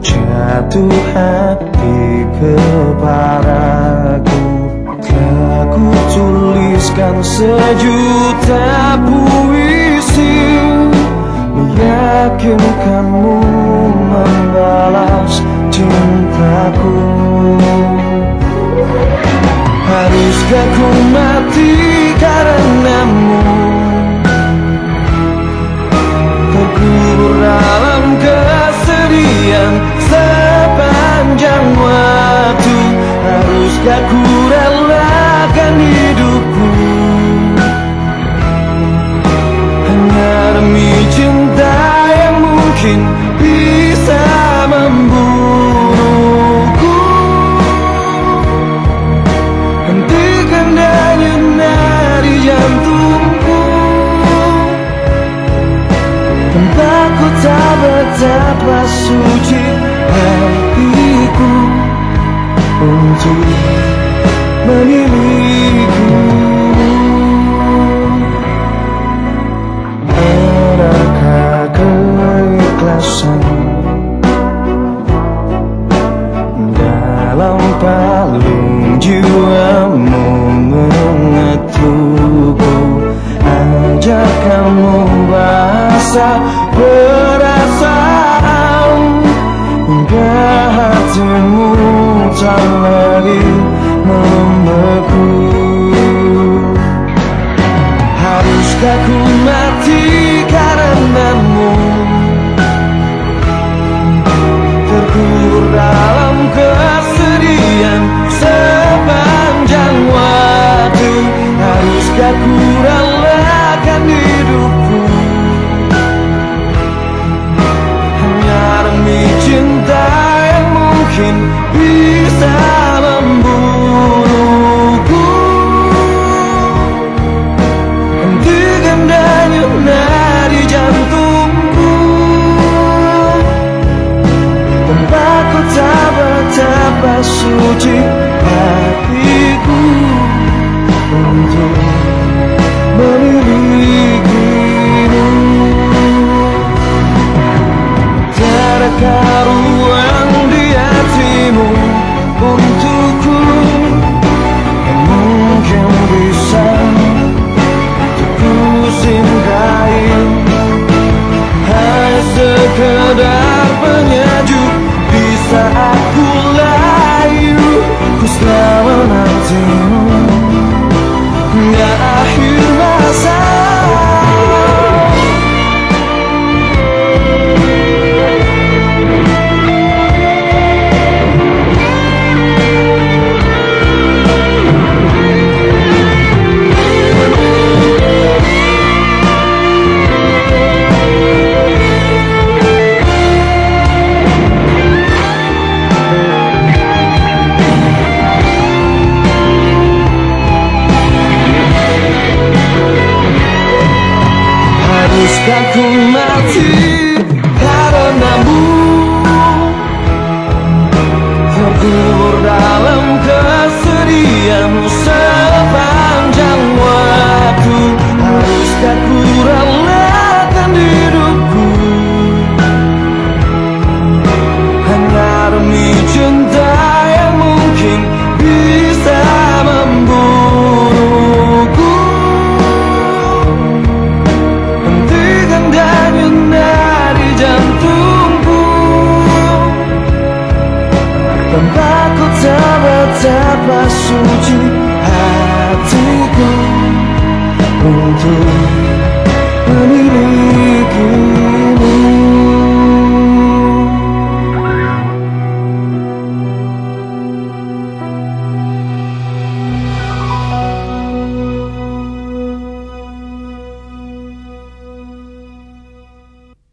jatuh hati kepadaku. Telah ku tuliskan sejuta puisi. Meyakinkanmu suci hatiku untuk memilihku. Adakah keikhlasan dalam palung jiwamu mengetukku? Ajak kamu basah berat. Lord 是无惧怕必孤独？Yeah. ku mati karenamu Terkubur dalam kesedihanmu sendiri Tanpaku tak betapa suci hatiku Untuk